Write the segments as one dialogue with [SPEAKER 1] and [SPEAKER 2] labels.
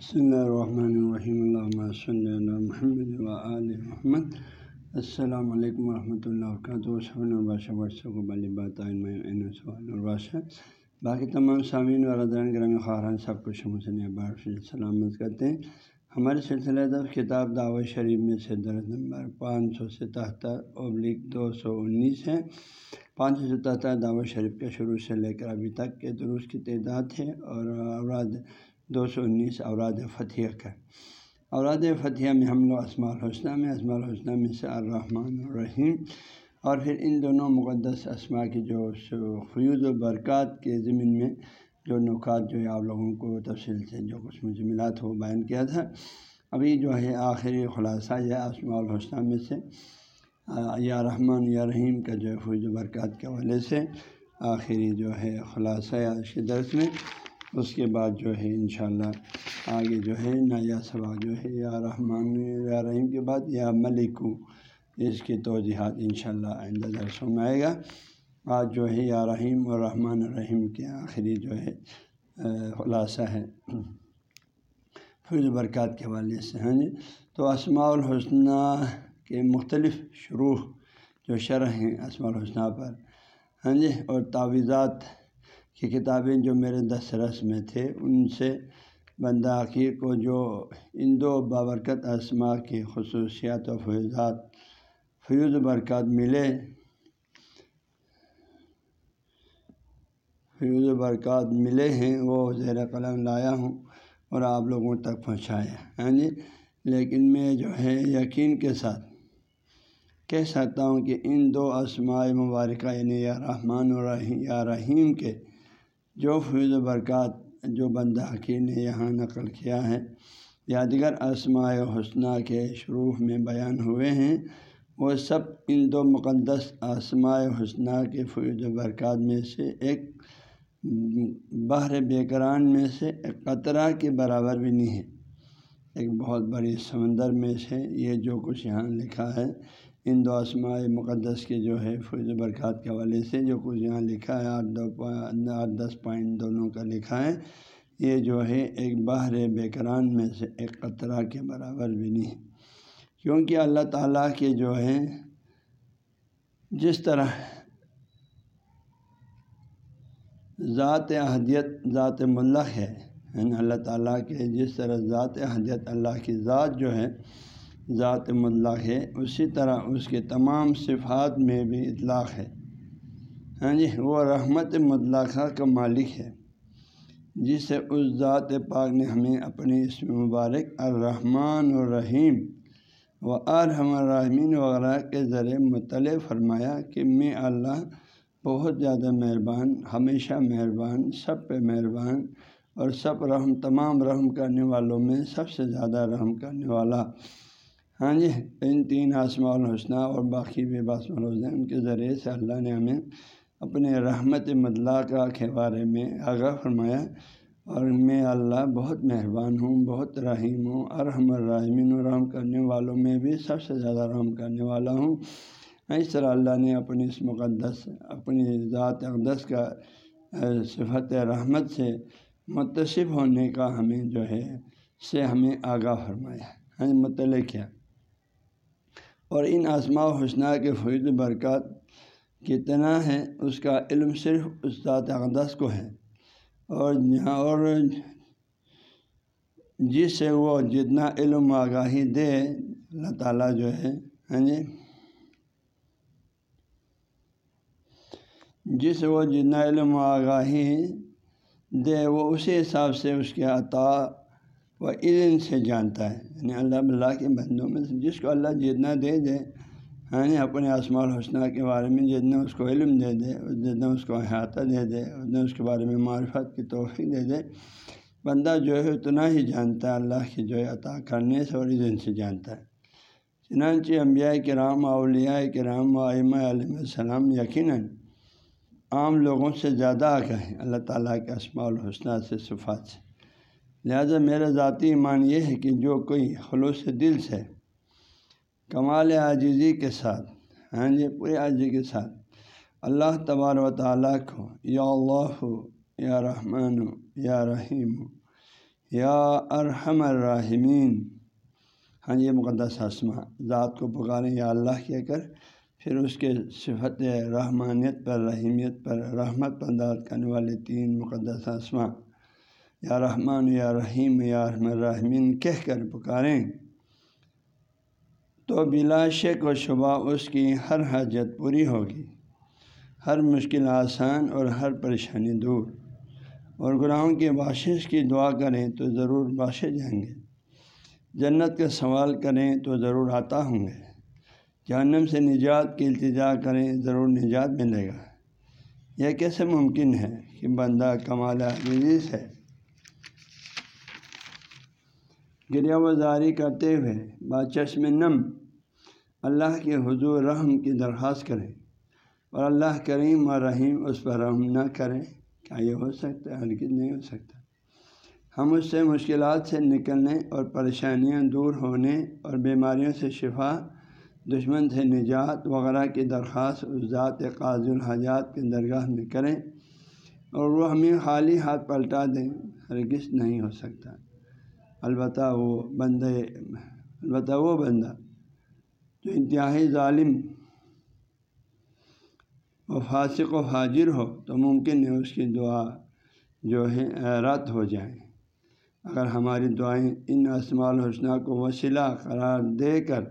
[SPEAKER 1] بسم اللہ الرحمن الرحیم اللہ صلی اللہ محمد و محمد السلام علیکم ورحمۃ اللہ وبرکاتہ باقی تمام سامعین و رضان خاران سب کو شمسن بار سلامت کرتے ہیں ہمارے سلسلہ دف کتاب دعوت شریف میں سے درج نمبر پانچ سو ستہتر ابلک دو سو انیس ہے پانچ سو ستہتر دعوت شریف کے شروع سے لے کر ابھی تک کے درست کی تعداد ہے اور اوراد دو سو انیس اوراد فتح کا۔ اوراد فتح میں ہم لوگ اسماع الحسنہ میں اسماع الحسنہ میں سے الرحمن الرحیم۔ اور پھر ان دونوں مقدس اسماء کی جو فیوز و برکات کے ضمن میں جو نکات جو ہے آپ لوگوں کو تفصیل سے جو کچھ مجھے ملا تھا وہ بیان کیا تھا۔ ابھی جو ہے آخری خلاصہ یا اسماع الحسنہ میں سے، یا رحمان یا رحیم کا جو ہے فیوز و برکات کے حوالے سے آخری جو ہے خلاصہ اس کے درس میں۔ اس کے بعد جو ہے انشاءاللہ آگے جو ہے نیا سبق جو ہے یا رحمان یا رحیم کے بعد یا ملکو اس کی توجہات انشاءاللہ آئندہ درسوں میں آئے گا۔ آج جو ہے یا رحیم اور رحمان الرحیم کے آخری جو ہے خلاصہ ہے۔ فض برکات کے حوالے سے ہاں جی؟ تو اسماع الحسنہ کے مختلف شروع جو شرح ہیں اسماع الحسنہ پر ہاں جی؟ اور تعویذات کی کتابیں جو میرے دس رس میں تھے، ان سے بندہ عقیر کو جو ان دو بابرکت اسما کی خصوصیات و فیضات، فیوز برکات ملے۔ فیوز برکات ملے ہیں، وہ زیر قلم لایا ہوں اور آپ لوگوں تک پہنچایا۔ ہاں جی؟ لیکن میں جو ہے یقین کے ساتھ کہہ سکتا ہوں کہ ان دو اسماء مبارکہ یعنی یا رحمان و رحیم یا رحیم کے جو فیض و برکات جو بندہ حکیم نے یہاں نقل کیا ہے یا دیگر اسماء حسنہ کے شروع میں بیان ہوئے ہیں۔ وہ سب ان دو مقدس آسماء حسنہ کے فیض و برکات میں سے ایک، بحر بیکران میں سے ایک، قطرہ کے برابر بھی نہیں ہے۔ ایک بہت بڑی سمندر میں سے یہ جو کچھ یہاں لکھا ہے ان دو اسماء مقدس کے جو ہے فیض برکات کے حوالے سے جو کچھ یہاں لکھا ہے، آٹھ دو آٹھ دس پوائنٹ دونوں کا لکھا ہے، یہ جو ہے ایک باہر بیکران میں سے ایک قطرہ کے برابر بھی نہیں۔ کیونکہ اللہ تعالیٰ کے جو ہے جس طرح ذات احدیت، ذات ملک ہے یعنی اللہ تعالیٰ کے جس طرح ذات احدیت اللہ کی ذات جو ہے ذات مطلق ہے۔ اسی طرح اس کے تمام صفات میں بھی اطلاق ہے۔ ہاں جی وہ رحمت مطلقہ کا مالک ہے جس سے اس ذات پاک نے ہمیں اپنی اس مبارک الرحمن الرحیم و ارحم الرحمین وغیرہ کے ذریعے مطلع فرمایا کہ میں اللہ بہت زیادہ مہربان، ہمیشہ مہربان، سب پہ مہربان اور سب رحم، تمام رحم کرنے والوں میں سب سے زیادہ رحم کرنے والا ہاں جی ان تین آسماء الحسنہ اور باقی بھی باسم الحسنہ ان کے ذریعے سے اللہ نے ہمیں اپنے رحمت مطلقہ کے بارے میں آگاہ فرمایا اور میں اللہ بہت مہربان ہوں، بہت رحیم ہوں، ارحم الرحمین الرحم کرنے والوں میں بھی سب سے زیادہ رحم کرنے والا ہوں۔ اس طرح اللہ نے اپنی اس مقدس، اپنی ذات اقدس کا صفت رحمت سے متصف ہونے کا ہمیں جو ہے، سے ہمیں آگاہ فرمایا۔ ہاں مطلع کیا؟ اور ان آسماء و حسنہ کے فوج برکات کتنا ہے اس کا علم صرف اس ذات اقدس کو ہے۔ اور یہاں اور جس سے وہ جتنا علم آگاہی دے، اللہ تعالیٰ جو ہے ہاں جی؟ جس وہ جتنا علم آگاہی دے، وہ اسی حساب سے اس کے عطا وہ علم سے جانتا ہے یعنی اللہ اللہ کے بندوں میں سے جس کو اللہ جتنا دے دے یعنی اپنے آسما الحسنہ کے بارے میں جتنا اس کو علم دے دے، جتنا اس کو احاطہ دے دے، اتنا اس کے بارے میں معرفت کی توفیق دے دے، بندہ جو ہے اتنا ہی جانتا ہے اللہ کی جو ہے عطا کرنے سے اور علم سے جانتا ہے۔ چنانچہ انبیاء کرام، اولیاء کرام و آئمہ علیہ السلام یقیناً عام لوگوں سے زیادہ آگاہ ہیں، اللہ تعالیٰ کے اسماع الحسنہ سے صفات سے۔ لہذا میرا ذاتی ایمان یہ ہے کہ جو کوئی خلوص دل سے کمال عاجزی کے ساتھ ہاں جی پورے عاجزی کے ساتھ اللہ تبار و تعالیٰ کو، یا اللہ ہو یا رحمان ہو یا رحیم ہو یا ارحم الرحمین ہاں یہ مقدس حسمہ ذات کو پکاریں، یا اللہ کہہ کر پھر اس کے صفت رحمانیت پر، رحیمیت پر، رحمت پر داد کرنے والے تین مقدس حسمہ یا رحمان یا رحیم یا رحم الرحمین، کہہ کر پکاریں۔ تو بلا شک و شبہ اس کی ہر حاجت پوری ہوگی۔ ہر مشکل آسان اور ہر پریشانی دور۔ اور گناہوں کی باشش کی دعا کریں تو ضرور باشے جائیں گے۔ جنت کا سوال کریں تو ضرور آتا ہوں گے۔ جہنم سے نجات کی التجا کریں ضرور نجات ملے گا۔ یہ کیسے ممکن ہے کہ بندہ کمال عزیز ہے؟ گریا وزاری کرتے ہوئے باچش نم اللہ کے حضور رحم کی درخواست کریں اور اللہ کریم اور رحیم اس پر رحم نہ کریں کیا یہ ہو سکتا ہے؟ ہرگز نہیں ہو سکتا۔ ہم اس سے مشکلات سے نکلنے اور پریشانیاں دور ہونے اور بیماریوں سے شفا، دشمن سے نجات وغیرہ کی درخواست اس ذات قاض الحاجات کے درگاہ میں کریں اور وہ ہمیں خالی ہاتھ پلٹا دیں، ہرگز نہیں ہو سکتا۔ البتہ وہ بندے، البتہ وہ بندہ جو انتہائی ظالم و فاسق و حاضر ہو تو ممکن ہے اس کی دعا جو ہے، رد ہو جائیں اگر ہماری دعائیں ان اسماع الحسنہ کو وسیلہ قرار دے کر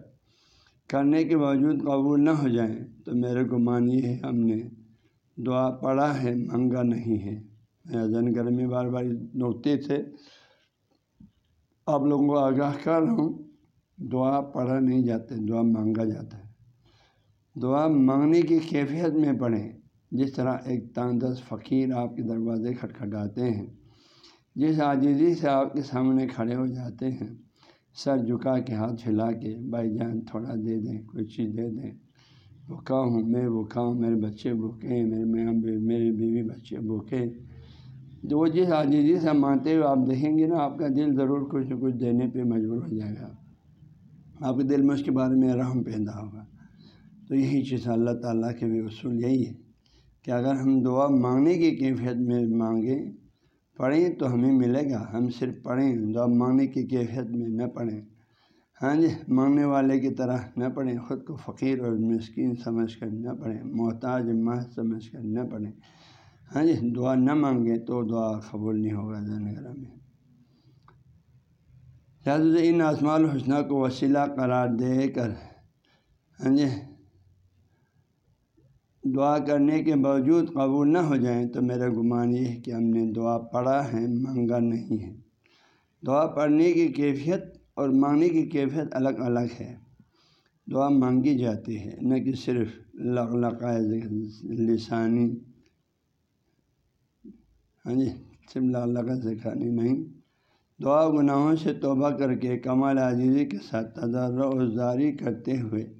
[SPEAKER 1] کرنے کے باوجود قبول نہ ہو جائیں تو میرے کو مانی ہے ہم نے دعا پڑھا ہے، منگا نہیں ہے۔ میں زن گھر میں بار بار نوکتے تھے آپ لوگوں کو آگاہ کر رہا ہوں۔ دعا پڑھا نہیں جاتے، دعا مانگا جاتا ہے۔ دعا مانگنے کی کیفیت میں پڑھیں۔ جس طرح ایک تاندس فقیر آپ کے دروازے کھٹکھٹاتے ہیں، جس عاجزی سے آپ کے سامنے کھڑے ہو جاتے ہیں، سر جھکا کے ہاتھ پھیلا کے بھائی جان تھوڑا دے دیں، کوئی چیز دے دیں۔ بھوکا ہوں میں، بھوکا ہوں، میرے بچے بھوکے ہیں، میرے میاں میری بیوی بچے بھوکے وہ جس عاجزی سے مانتے ہوئے آپ دیکھیں گے نا، آپ کا دل ضرور کچھ نہ کچھ دینے پہ مجبور ہو جائے گا۔ آپ کے دل میں اس کے بارے میں رحم پیدا ہوگا۔ تو یہی چیز اللہ تعالیٰ کے بھی اصول یہی ہے کہ اگر ہم دعا مانگنے کی کیفیت میں مانگیں، پڑھیں تو ہمیں ملے گا۔ ہم صرف پڑھیں، دعا مانگنے کی کیفیت میں نہ پڑھیں۔ ہاں جی مانگنے والے کی طرح نہ پڑھیں۔ خود کو فقیر اور مسکین سمجھ کر نہ پڑھیں۔ محتاج ماہ سمجھ کر نہ پڑھیں۔ ہاں جی دعا نہ مانگیں تو دعا قبول نہیں ہوگا زنگرہ میں۔ لہٰذا ان آسماء الحسنہ کو وسیلہ قرار دے کر ہاں جی دعا کرنے کے باوجود قبول نہ ہو جائیں تو میرا گمان یہ ہے کہ ہم نے دعا پڑھا ہے، مانگا نہیں ہے۔ دعا پڑھنے کی کیفیت اور مانگنے کی کیفیت الگ الگ ہے۔ دعا مانگی جاتی ہے، نہ کہ صرف لسانی۔ ہاں جی صرف لقلقہ سکھانی نہیں۔ دعا گناہوں سے توبہ کر کے کمال عزیزی کے ساتھ تجار و زاری کرتے ہوئے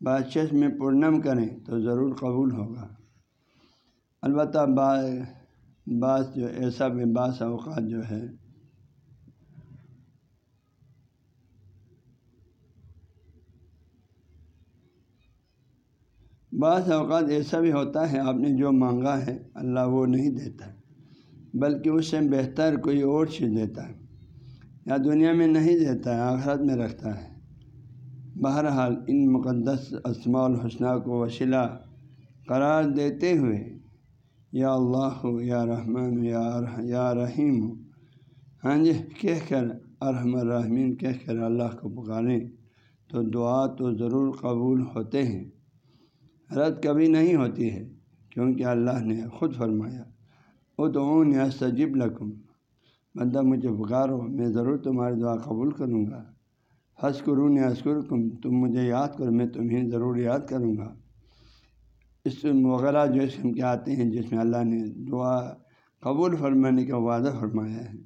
[SPEAKER 1] بادشاہ میں پرنم کریں تو ضرور قبول ہوگا۔ البتہ بعض جو ایسا بھی بعض اوقات جو ہے۔ بعض اوقات ایسا بھی ہوتا ہے، آپ نے جو مانگا ہے، اللہ وہ نہیں دیتا۔ بلکہ اس سے بہتر کوئی اور چیز دیتا ہے۔ یا دنیا میں نہیں دیتا ہے، آخرت میں رکھتا ہے۔ بہرحال، ان مقدس اسماع الحسنہ کو وسیلہ قرار دیتے ہوئے، یا اللہ ہو یا رحمان یا یا رحیم ہو ہاں جی کہہ کر ارحم الرحمین، کہہ کر اللہ کو پکاریں تو دعا تو ضرور قبول ہوتے ہیں۔ رد کبھی نہیں ہوتی ہے، کیونکہ اللہ نے خود فرمایا۔ ادعون یا سجب لکم۔ بندہ مجھے پکارو، میں ضرور تمہاری دعا قبول کروں گا۔ حس کرون یا کم تم مجھے یاد کرو، میں تمہیں ضرور یاد کروں گا۔ اس وغیرہ جو اسم کے آتے ہیں، جس میں اللہ نے دعا قبول فرمانے کا وعدہ فرمایا ہے۔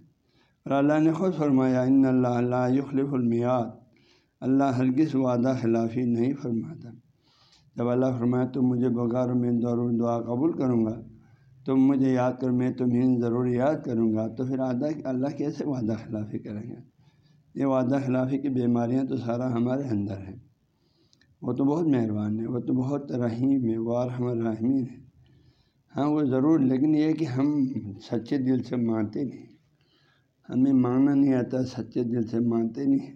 [SPEAKER 1] اور اللہ نے خود فرمایا، ان اللہ اللہ یخلف المیاد اللہ ہرگز وعدہ خلافی نہیں فرماتا۔ جب اللہ فرمایا، تم مجھے بغیر میں ضرور دعا قبول کروں گا۔ تم مجھے یاد کر، میں تمہیں ضرور یاد کروں گا۔ تو پھر آدھا، اللہ کیسے وعدہ خلافی کریں گے؟ یہ وعدہ خلافی کی بیماریاں تو سارا ہمارے اندر ہیں۔ وہ تو بہت مہربان ہے وہ تو بہت رحیم ہے وہ رحم الرحمین ہے ہاں وہ ضرور، لیکن یہ کہ ہم سچے دل سے مانتے نہیں ہمیں مانگنا نہیں آتا، سچے دل سے مانتے نہیں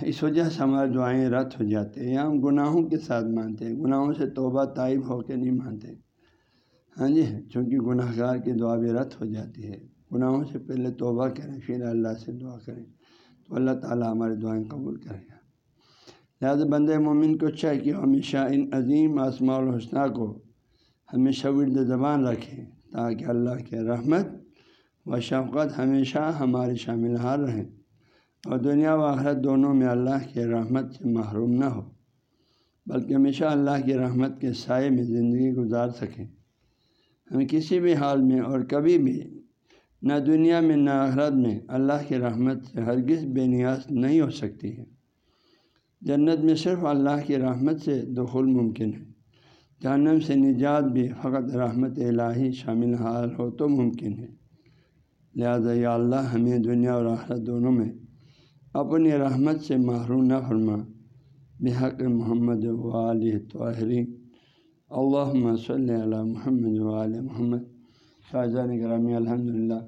[SPEAKER 1] اس وجہ سے ہماری دعائیں رد ہو جاتی ہیں، یا ہم گناہوں کے ساتھ مانتے ہیں۔ گناہوں سے توبہ، طائب ہو کے نہیں مانتے۔ ہاں جی چونکہ گناہ گار کی دعا بھی رد ہو جاتی ہے۔ گناہوں سے پہلے توبہ کریں، پھر اللہ سے دعا کریں۔ تو اللہ تعالیٰ ہماری دعائیں قبول کرے گا۔ لہٰذا بند مومن کو اچھا چاہے کہ ہمیشہ ان عظیم آسما الحسنہ کو ہمیشہ ورد زبان رکھیں، تاکہ اللہ کے رحمت و شفقت ہمیشہ ہماری شامل حال رہیں۔ اور دنیا و آخرت دونوں میں اللہ کے رحمت سے محروم نہ ہو، بلکہ ہمیشہ اللہ کی رحمت کے سائے میں زندگی گزار سکیں۔ ہم کسی بھی حال میں اور کبھی بھی نہ دنیا میں نہ آخرت میں اللہ کی رحمت سے ہرگز بے نیاز نہیں ہو سکتی ہے۔ جنت میں صرف اللہ کی رحمت سے دخول ممکن ہے۔ جہنم سے نجات بھی فقط رحمت الہی شامل حال ہو تو ممکن ہے۔ لہذا یا اللہ ہمیں دنیا اور آخرت دونوں میں اپنی رحمت سے محروم نہ فرما۔ بحق محمد ولی طاہرین اللہ صلی اللہ محمد وال محمد فاضان گرامی الحمد للہ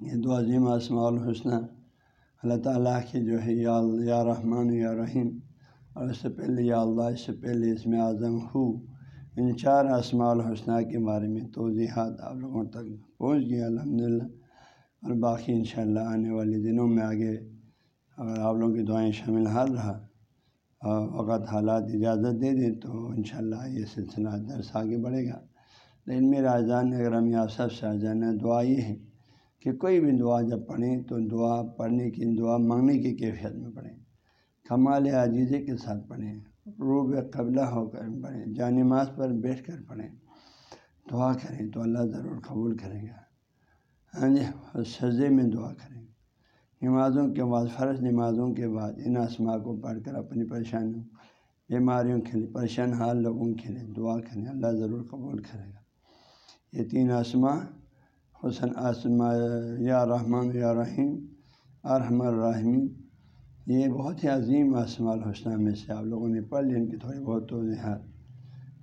[SPEAKER 1] یہ دو عظیم آسماء الحسنہ اللہ تعالیٰ کی جو ہے یا یا رحمٰن یا رحیم اور اس سے پہلے یا اللہ اس سے پہلے اس میں اعظم ہو ان چار اسماع الحسنہ کے بارے میں توضیحات آپ لوگوں تک پہنچ گیا الحمد للہ اور باقی انشاءاللہ آنے والے دنوں میں آگے اگر آپ لوگوں کی دعائیں شامل حال رہا وقت حالات اجازت دے دیں تو انشاءاللہ یہ سلسلہ درس آگے بڑھے گا۔ لیکن میرا اذان اگر ہم آپ سب سے اذان دعا یہ ہے کہ کوئی بھی دعا جب پڑھیں تو دعا پڑھنے کی، دعا مانگنے کی کیفیت میں پڑھیں۔ کمال عجیزے کے ساتھ پڑھیں، روب قبلہ ہو کر پڑھیں جانماز پر بیٹھ کر پڑھیں۔ دعا کریں تو اللہ ضرور قبول کرے گا۔ ہاں جی سجے میں دعا کریں۔ نمازوں کے بعد، فرض نمازوں کے بعد ان اسما کو پڑھ کر اپنی پریشانیوں، بیماریوں کے لیے پریشان حال لوگوں کے لیے دعا کریں اللہ ضرور قبول کرے گا۔ یہ تین آسما حسن آسما یا رحمان یا رحیم، ارحم الرحمین یہ بہت ہی عظیم آسما الحسنہ میں سے آپ لوگوں نے پڑھ لی ان کی تھوڑی بہت توضیحات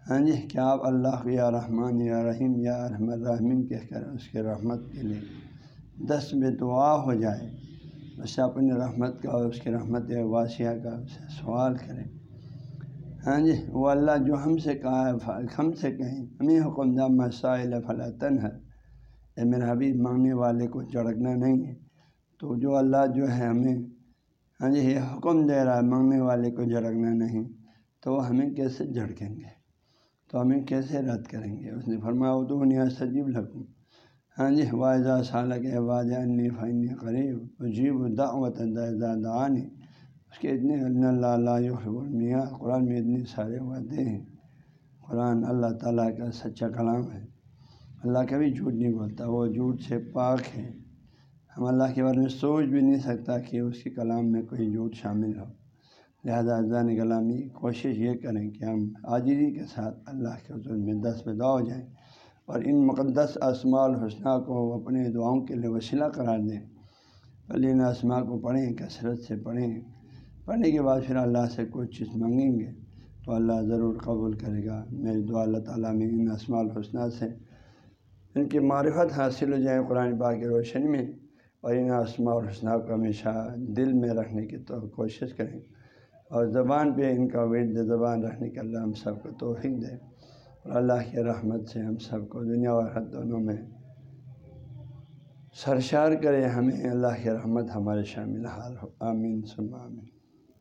[SPEAKER 1] ہاں جی کیا آپ اللہ یا رحمان یا رحیم یا ارحم الرحمین کہہ کر اس کے رحمت کے لیے دس بے دعا ہو جائے اس سے اپنی رحمت کا اور اس کی رحمت واسیہ کا اسے سوال کریں۔ ہاں جی وہ اللہ جو ہم سے کہا ہم سے کہیں، ہمیں حکم دہ مسائل فلاطن ہے اے میرا حبیب، مانگنے والے کو جھڑکنا نہیں ہے۔ تو جو اللہ جو ہے ہمیں ہاں جی یہ حکم دے رہا ہے، مانگنے والے کو جھڑکنا نہیں، تو وہ ہمیں کیسے جھڑکیں گے؟ تو ہمیں کیسے رد کریں گے؟ اس نے فرمایا تو نیا سجیب لگوں ہاں جی واضح سالک واضح انی فنی قریب عجیب دعوت دعانی۔ اس کے اتنے اللہ اللہ میاں قرآن میں اتنے سارے وعدے ہیں۔ قرآن اللہ تعالیٰ کا سچا کلام ہے۔ اللہ کبھی جھوٹ نہیں بولتا، وہ جھوٹ سے پاک ہے ہم اللہ کے بارے میں سوچ بھی نہیں سکتا کہ اس کے کلام میں کوئی جھوٹ شامل ہو۔ لہٰذا ازان کلامی کوشش یہ کریں کہ ہم آجری کے ساتھ اللہ کے حضور میں دس پیدا ہو جائیں۔ اور ان مقدس اسماع الحسنہ کو اپنے دعاؤں کے لیے وسیلہ قرار دیں۔ پہلے ان اسماء کو پڑھیں، کثرت سے پڑھیں۔ پڑھنے کے بعد پھر اللہ سے کوئی چیز مانگیں گے تو اللہ ضرور قبول کرے گا۔ میری دعا اللہ تعالیٰ میں ان اسماع الحسنہ سے ان کی معرفت حاصل ہو جائے قرآن پاک کی روشنی میں اور ان اسماع الحسنہ کو ہمیشہ دل میں رکھنے کی تو کوشش کریں اور زبان پہ ان کا ورد زبان رکھنے کے اللہ ہم سب کو توفیق دے۔ اور اللہ کے رحمت سے ہم سب کو دنیا و حد دونوں میں سرشار کرے، ہمیں اللہ کی رحمت ہمارے شامل حال ہو۔ آمین سم آمین۔